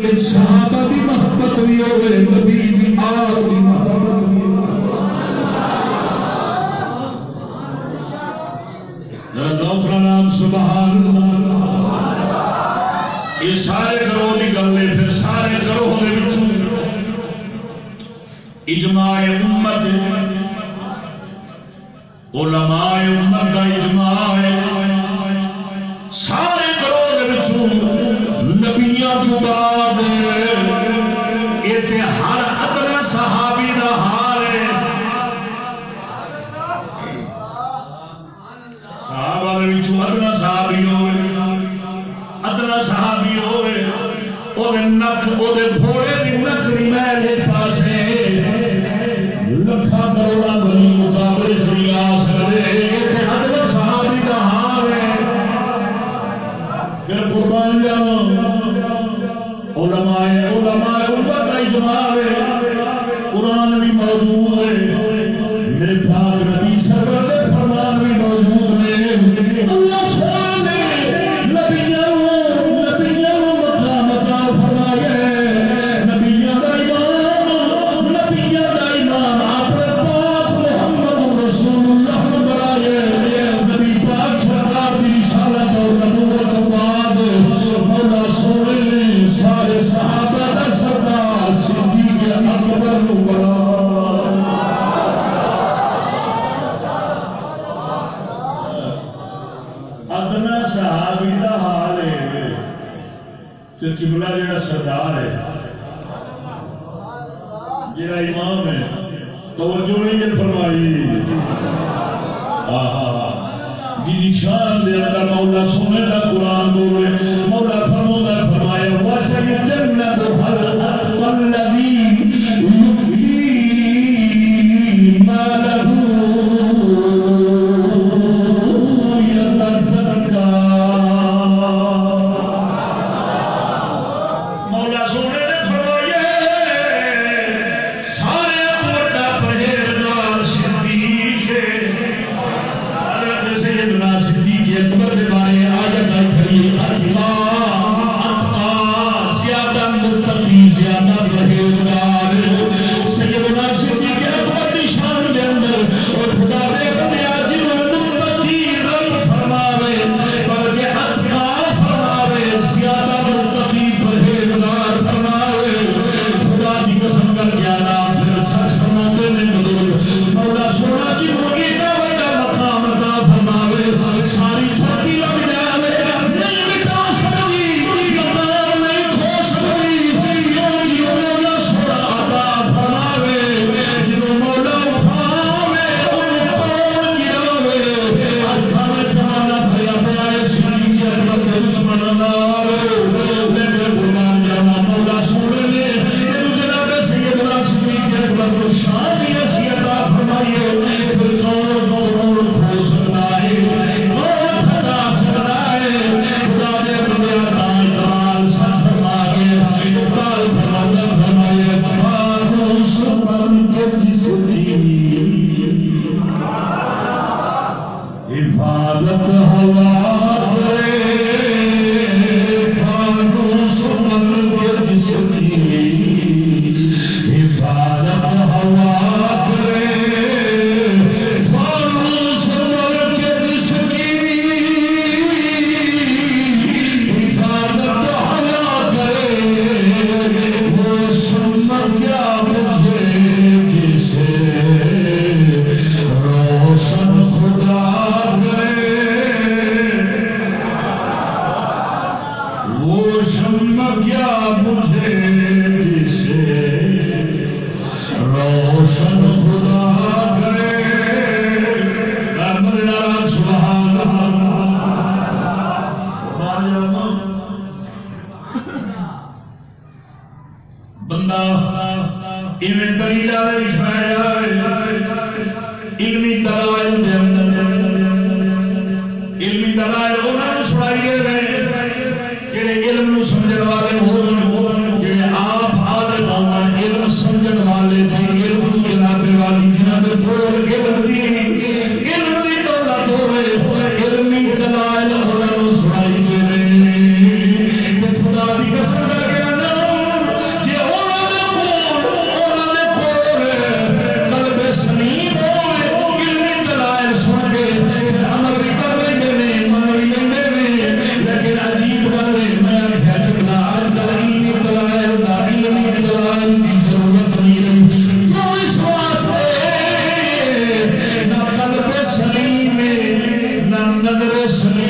صحابہ دی محبت بھی ہوئے، نبی دی آپ دی محبت بھی ذرا دوسرا نام سبحان اللہ۔ یہ سارے گروہ کی پھر سارے گروہ دے وچوں۔ اجماع امت، علماء امت دا اجماع ہے۔ سارے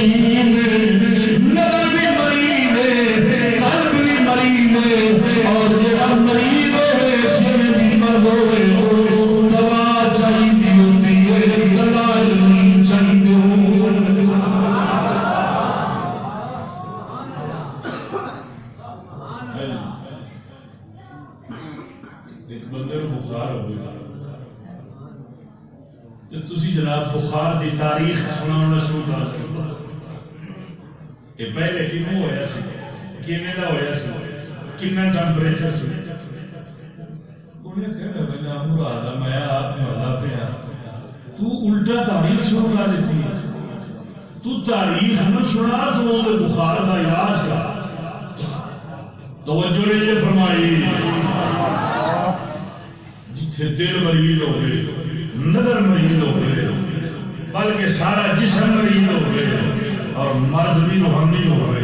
ہیں کیڑا ہویا ٹمپریچر تاریخ شروع کر دیتی ہے۔ تاریخ سنا تو بخار کا علاج کا توجہ نے یہ فرمائی۔ دل مریض ہو گئے نظر مریض ہو گئے بلکہ سارا جسم مریض ہو گئے اور مرض بھی روحانی ہو گئے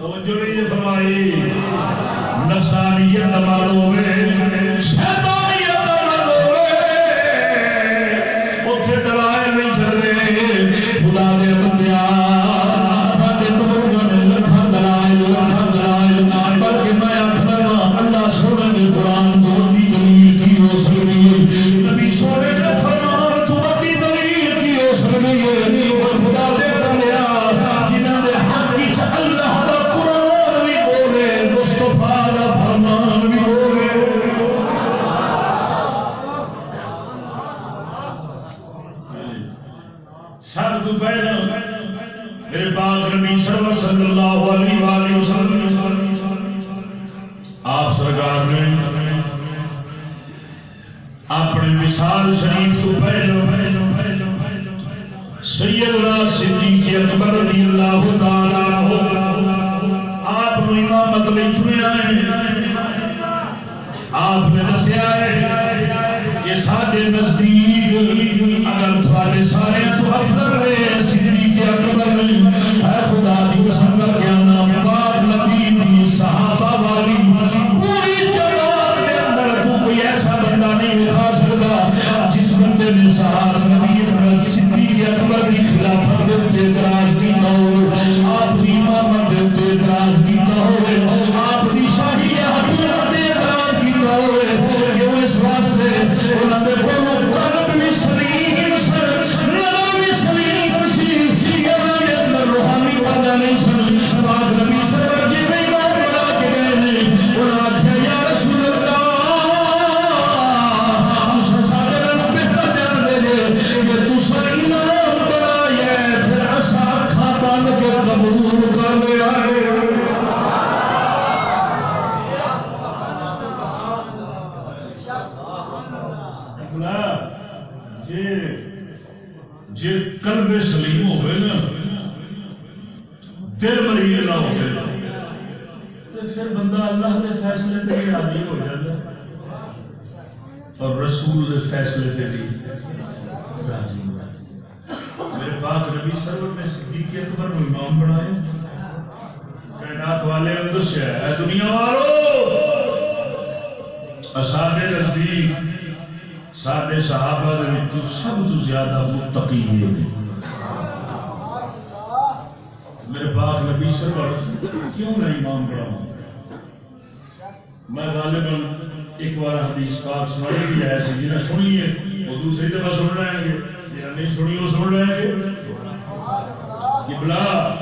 فرمائی۔ نفسانیت معلوم ہے نے نزدیک اگر سارے تو افضل ہے سیدھی اکبر جی قلب سلیم ہوئے نا دل مریض نہ ہوئے تو پھر بندہ اللہ کے فیصلے سے بھی راضی ہو جاتا اور رسول کے فیصلے سے بھی راضی ہو جاتا میرے پاک نبی سرور نے صدیق اکبر کو امام بنایا کائنات والے اندر سے ہے دنیا والو اصحاب نزدیک سارے صحابہ کے سب تو زیادہ متقی یہ نے میرے پاس نبی سرور کیوں میں امام بڑا ہوں؟ میں غالباً ایک بار حدیث پاک سنانے بھی آیا سی جنہیں سنی ہے، وہ دوسری دفعہ سن رہے ہیں۔ جنہیں نہیں سنی، وہ سن رہے ہیں۔ قبلہ،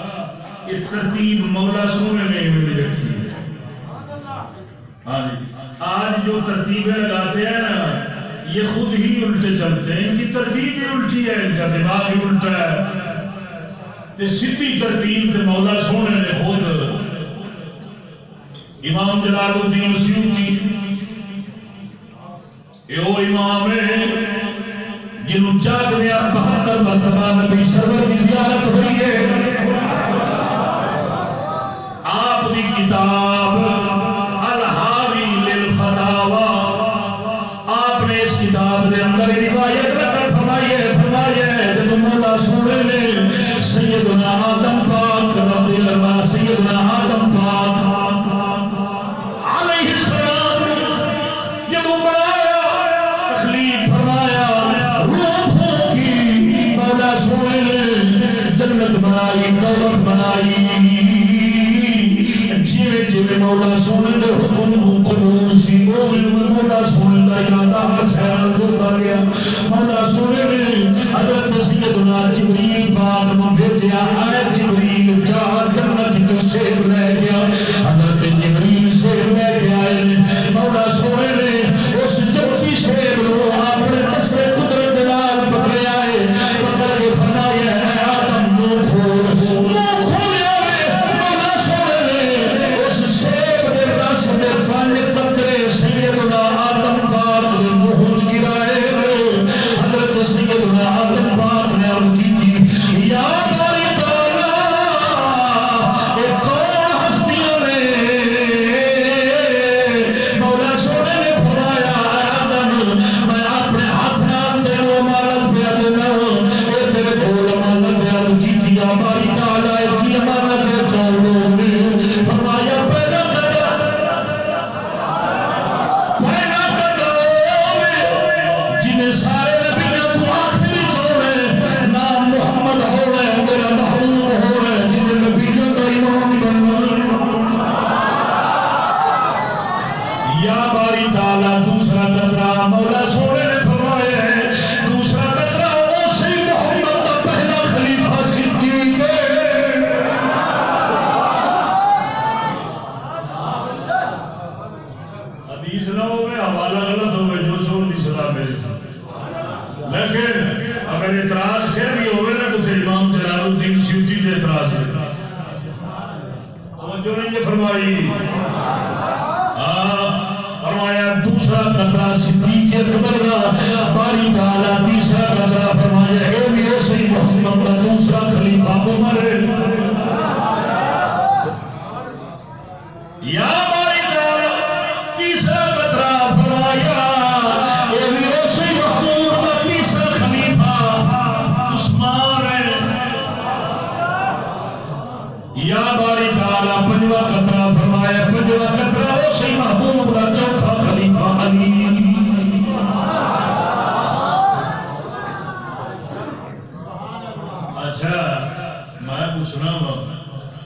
یہ ترتیب مولا سونے نے ہمیں بھی رکھی ہے۔ ہاں جی آج جو ترتیبیں لگاتے ہیں نا یہ خود ہی الٹے چلتے ہیں، ان کی ترتیب ہی الٹی ہے، ان کا دماغ ہی الٹا ہے۔ تے سیدھی ترتیب تے مولا سونے نے خود امام جلال الدین سیوطی۔ اے او امام ہے، جنہوں چاک نے آپ بہتر مرتبہ نبی سرور کی زیارت ہوئی ہے۔ آپ کی کتاب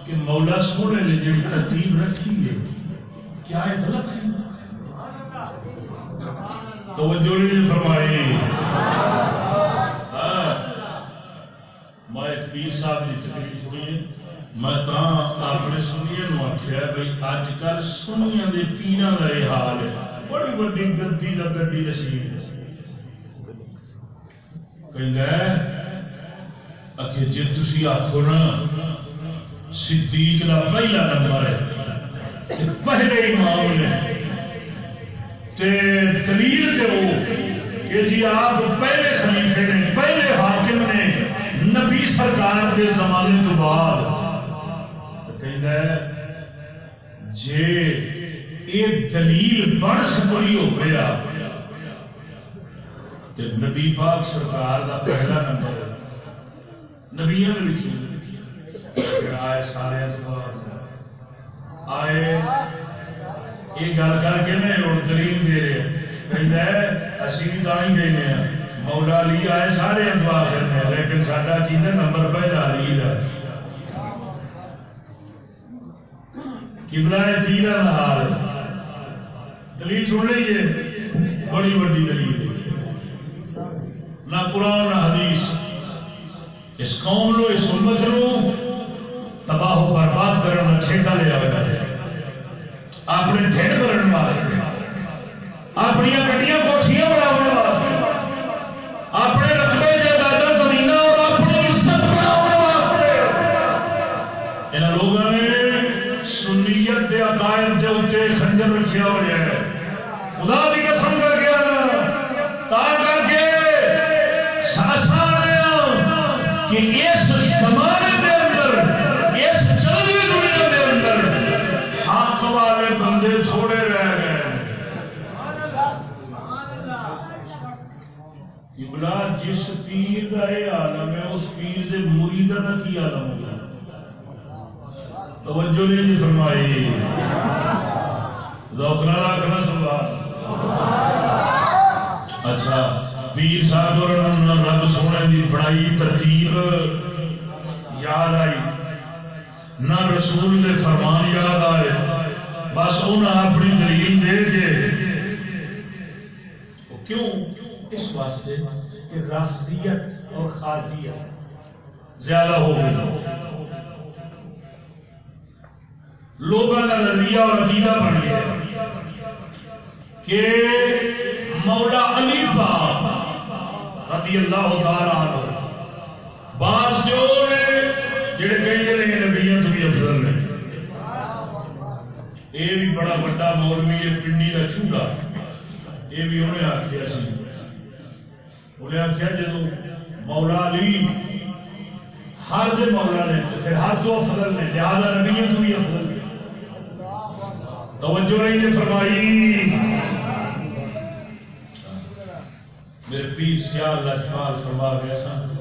کہ مولا سونے نے جی ترتیب رکھی ہے، کیا یہ غلط ہے؟ توجہ نہیں فرمائی۔ ہاں۔ میں پیر صاحب کی تقریر ہوئی میں تا اپنے سنیے آخیا بھائی اج کل سنیا کے پیران کا یہ حال ہے۔ بڑی بڑی گدی کا گڈی نصیب کہ جی تھی آخو نا صدیق کا پہلا نمبر ہے۔ پہلے امام نے۔ تے دلیل دو کہ جی آپ پہلے خلیفے نے، پہلے حاکم نے نبی سرکار کے زمانے تو بعد کہ جے یہ دلیل بن سکوئی ہو گیا تو نبی پاک سرکار کا پہلا نمبر ہے۔ نبیا آئے سارے آئے، یہ گل کر کے میں اور دلیل دے رہے اسی بھی تا گئے ہیں۔ مولا علی آئے سارے اتوا کرنے ہیں لیکن ساڈا کی نمبر پہلا علی کا کبلا تیر حال دلیل سن لیجیے بڑی بڑی دلیل۔ نہ قرآن، نہ حدیث۔ اس قوم نو، اس امت نو تباہ و برباد کرنا چھیٹا لیا ہوا ہے اپنے ڈھیر بھرن واسطے اپنی گڈیاں کوٹیاں بناؤ واسطے اپنے رقبے جائیداد زمین اور اپنی عزت بناؤ واسطے ان لوگوں نے سنیت کے عقائد کے اتنے خنجر رکھا ہوا ہے خدا کی قسم کر کے تا کر کے کہ اس قبلہ جس پیر کا یہ عالم ہے، اس پیر کے مرید کا کی عالم ہوگا توجہ نہیں جی فرمائی روکنا رکھنا سنوا اچھا پیر صاحب اور رب سونے کی بڑائی ترتیب یاد آئی۔ نہ رسول کے فرمان یاد آئے، بس انہیں اپنی دلیل دے کے۔ کیوں؟ اس واسطے کہ رافضیت اور خارجیت زیادہ ہو گئی۔ لوگوں کا نظریہ اور عقیدہ بن گیا کہ مولا علی پاک رضی اللہ تعالی عنہ، بعض جو نے جڑے کہیں نے نبیوں تو بھی افضل نے یہ بھی بڑا بڑا مولوی ہے، پنڈی کا چوڑا۔ یہ بھی انہیں آخیا سی۔ انہیں آخیا جدو مولا علی، ہر دے مولا نے پھر ہر تو افضل نے، لہٰذا نبیوں تو بھی افضل نے توجہ نہیں نے فرمائی۔ میرے پیر سیال لجپال فرما گیا سن،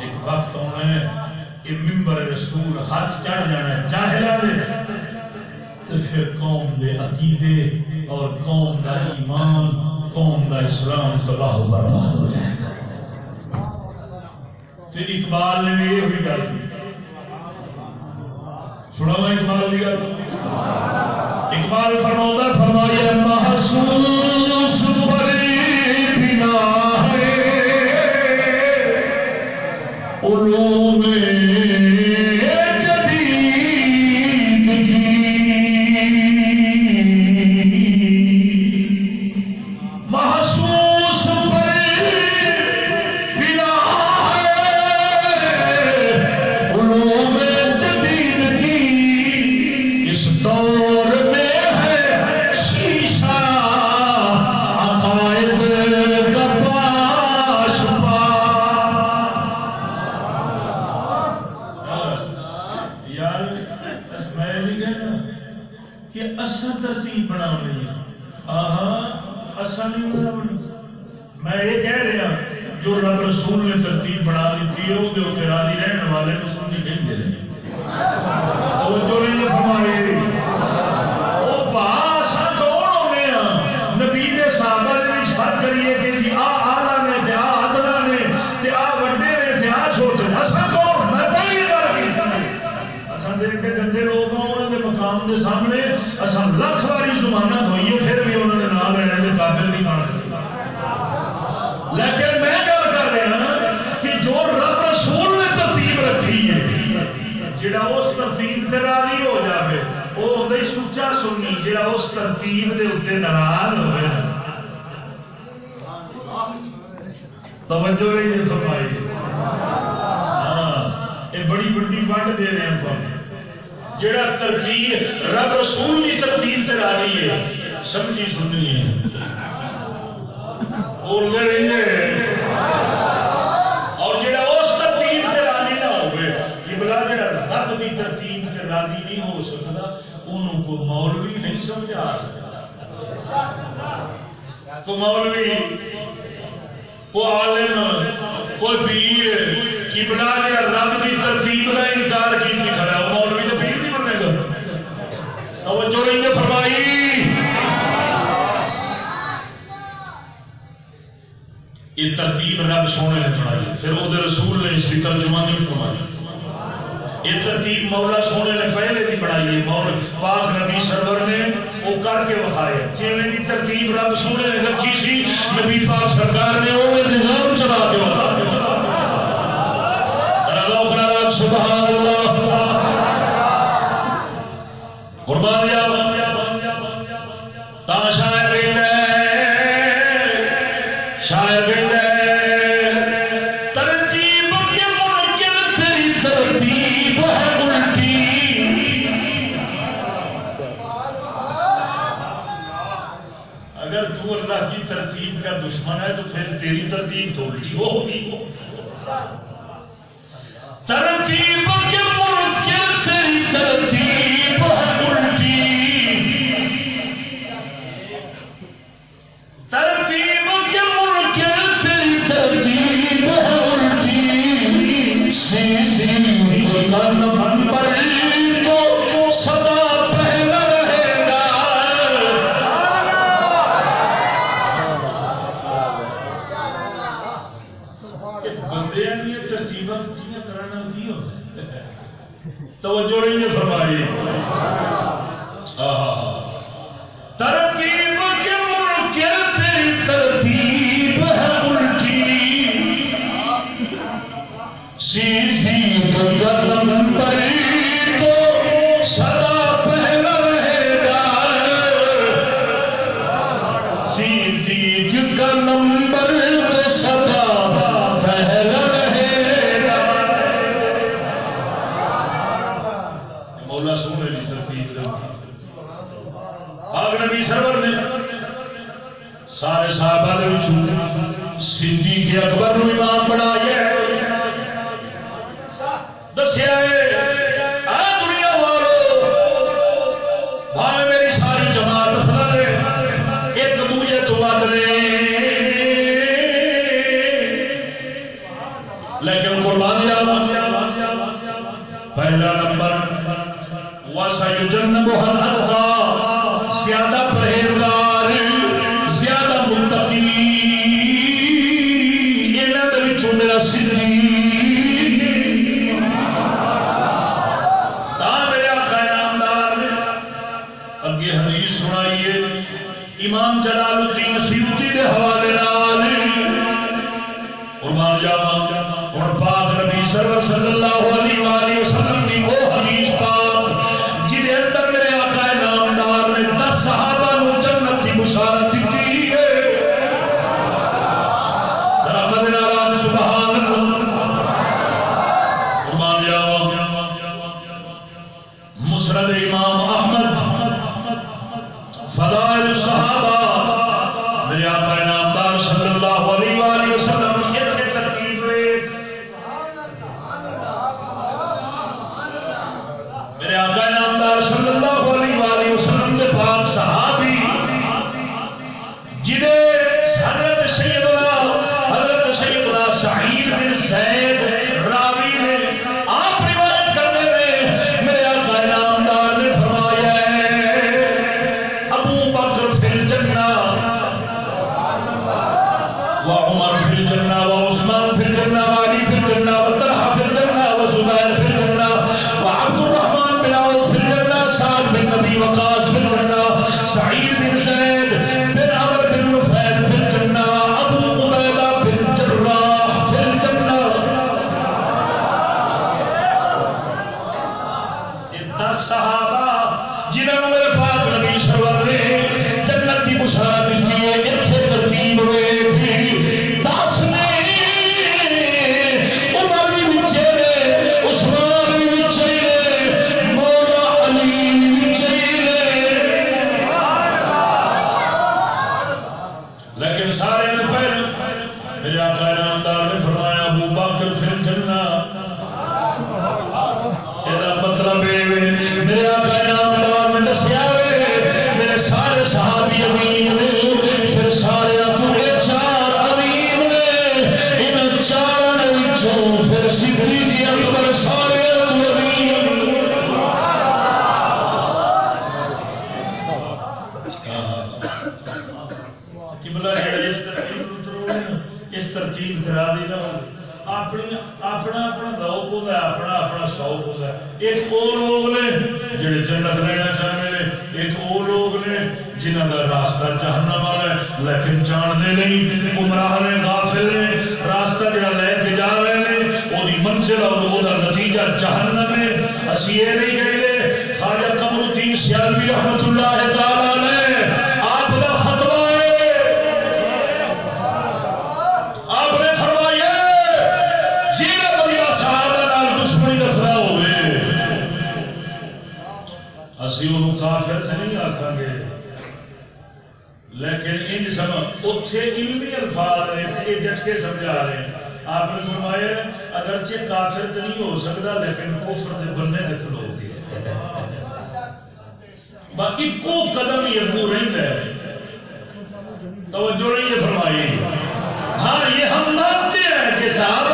ایک وقت ہونا ہے کہ ممبر رسول ہاتھ چڑھ جانا ہے چاہلا دے۔ تو پھر قوم دے عقیدے اور قوم کا ایمان، قوم کا اسلام تباہ برباد ہو جائے۔ تو اقبال نے بھی یہ گل کی۔ سنا اقبال کی گل۔ اقبال فرما فرمایا محسوس توجہ نہیں فرمائی۔ ہاں یہ بڑی بڑی ونڈ دے رہے ہیں تمہیں جڑا ترتیب رب رسول کی ترتیب سے راضی ہے، سمجھی سننی ہے۔ بولتے رہیے اور جڑا اس ترتیب سے راضی نہ ہوئے کہ جڑا رب کی ترتیب سے راضی نہیں ہو سکتا انہوں کو مولوی نہیں سمجھا سکتا۔ کو مولوی عالم پیر رب کی ترتیب کا انکار کی کھڑا مولوی تو پیر نہیں بنے گا۔ توجہ نے فرمائی۔ یہ ترتیب رب سونے نے بنائی۔ پھر وہ رسول نے اس کی ترجمانی فرمائی۔ یہ ترتیب مولا سونے نے پہلے بھی بنائی ہے۔ پاک نبی سرور نے وہ کر کے بخائے جی ترتیب رب سونے نے رکھی جی سی نبی پاک سرکار نے وہ نظام اتنے علمی الفاظ یہ سمجھا رہے ہیں آپ نے فرمایا اگرچہ کافر تو نہیں ہو سکتا لیکن کفر کے بندے باقی کو قدم ابو رہتا ہے توجہ نہیں فرمائی ہاں یہ ہم مانتے ہیں کہ صاحب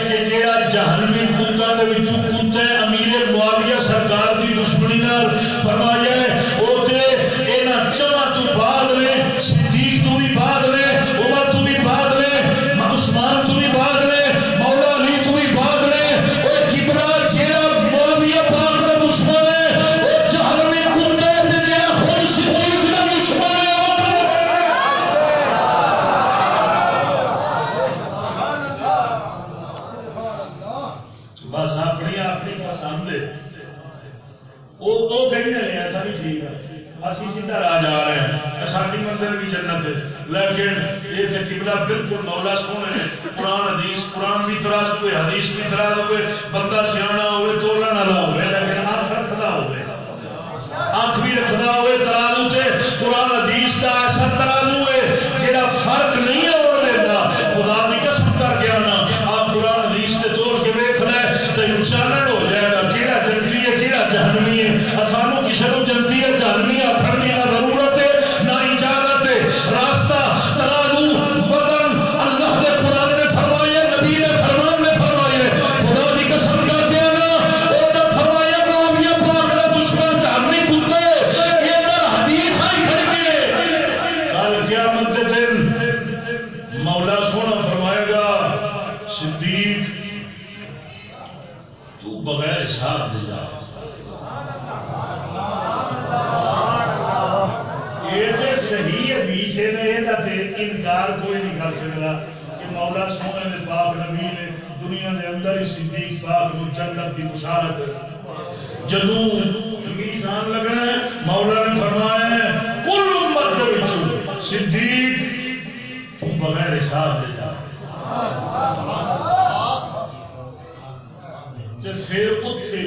پھر اتھے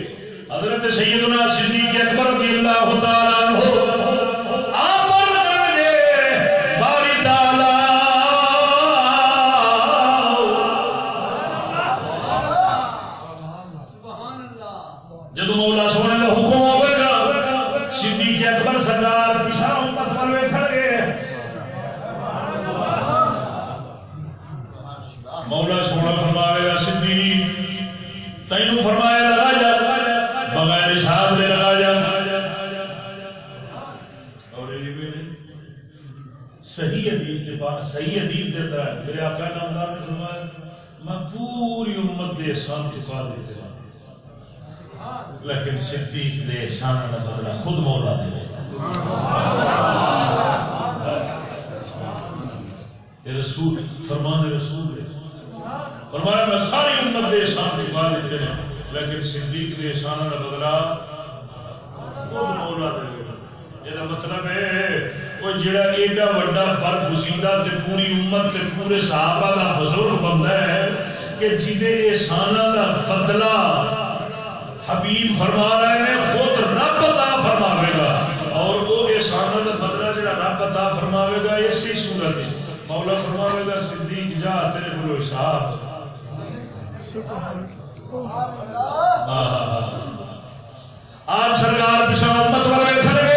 حضرت سیدنا صدیق اکبر رضی اللہ تعالیٰ عنہ۔ صدیق کے احسان کا بدلا خود مولا دے یہ مطلب ہے، وہ جڑا ایڈا وڈا فرق تے پوری امت تے پورے صحابہ بزرگ بندہ ہے کہ جیدے بدلہ حبیب فرما رہے ہیں، خود رب عطا گا۔ اور وہ بدلہ جڑا رب عطا گا، اسی صورت ہے مولا گا، صدیق جا تیرے بلو حساب سبحان آپ سرکار پچھا مت والے کھڑے۔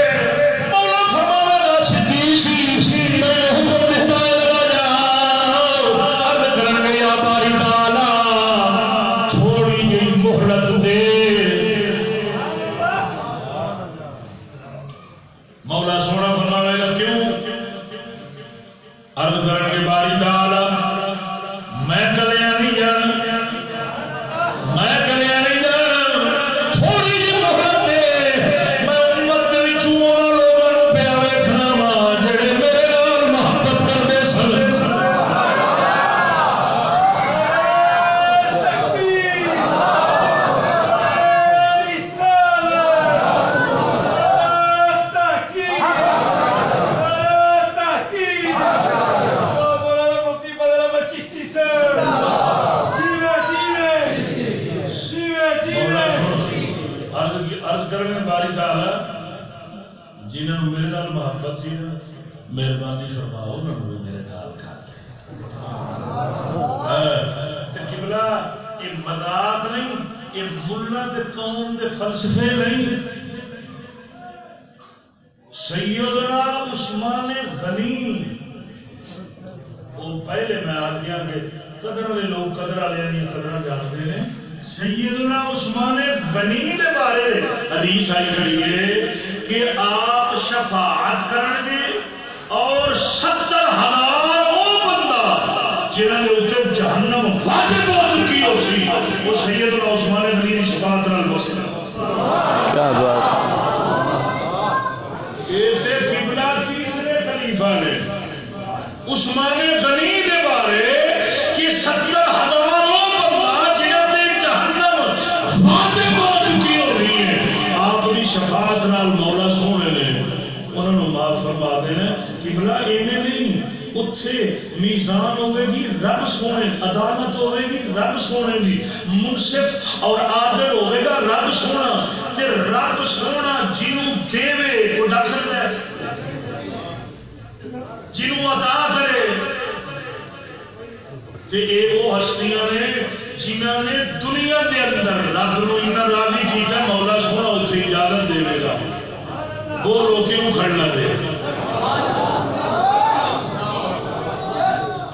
جنہوں نے اتنے جہنم واجب ہو چکی ہو سی وہ سیدنا عثمان غنی کی شفاعت نال ہو سکتا کیا بات۔ عثمان غنی کے بارے کہ ستر ہزار شفاعت نال مولا سونے نے انہوں نے معاف فرما دینا کہ بلا ایویں نہیں اتنے میزان ہوے گی رب سونے، عدالت ہوے گی رب سونے کی منصف اور آدر ہوے گا رب سونا۔ تے رب سونا جنوں دے وہ ڈر سکتا ہے۔ جنوں عطا کرے۔ تے اے وہ ہستیاں نے جنہوں نے دنیا کے اندر رب نو اتنا راضی کیتا، مولا سونا اتنے اجازت دے گا۔ وہ روکی نو کھڑنا دے۔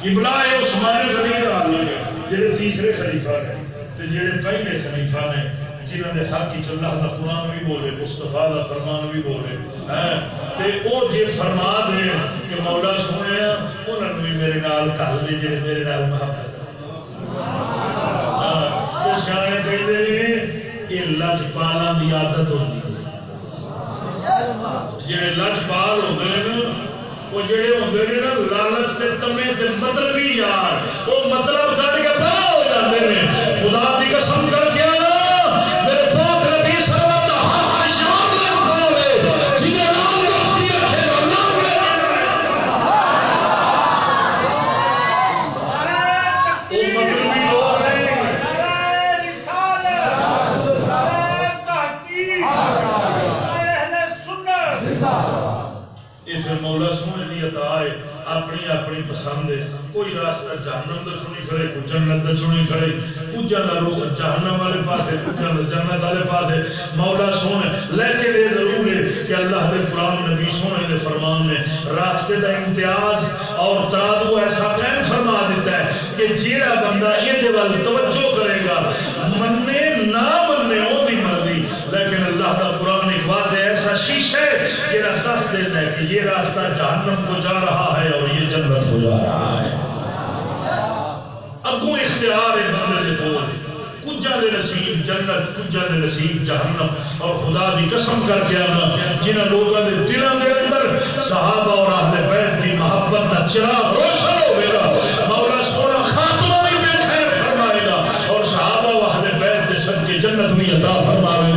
قبلہ ہے عثمان غنی آدمی ہے جہے تیسرے خلیفہ نے تے جہے پہلے خلیفہ نے جنہوں نے حق کی اللہ کا قرآن بھی بولے مستفا کا فرمان بھی بولے ہاں؟ تے وہ جی فرما دے کہ مولا سونے انہوں نے میرے نال کل دے جی میرے نال محبت ہاں؟ سیانے کہتے ہیں یہ لجپالا کی عادت ہوتی جڑے لجپال ہوتے ہیں وہ جڑے ہوتے ہیں نا لالچ کے تمے مطلب ہی یار وہ مطلب کھڑ کے پڑا ہو جاتے ہیں خدا کی قسم پسند ہے کوئی راستہ جہنم کا چنی کھڑے، کوئی جنت کا چنی کھڑے۔ کچھ کا روح جہنم والے پاس ہے کچھ جنت والے پاس ہے مولا سونے لیکن یہ ضرور ہے کہ اللہ کے قرآن نبی سونے کے فرمان میں راستے کا امتیاز اور ترادو ایسا قائم فرما دیتا ہے کہ جیڑا بندہ یہ توجہ کرے گا مننے نہ جہاں دس کہ یہ راستہ جہنم کو جا رہا ہے اور یہ جنت کو جا رہا ہے۔ اگوں اختیار ہے بندے کے بول کجا دے نصیب جنت، کجا دے نصیب جہنم۔ اور خدا دی قسم کر کے آنا جنہوں لوگوں کے دلوں کے اندر صحابہ اور اہل بیت کی محبت کا چراغ روشن ہوئے گا۔ مولا سونا خاتمہ بھی بے خیر فرمائے گا۔ اور صحابہ و اہل بیت کے سب کے جنت بھی عطا فرمائے گا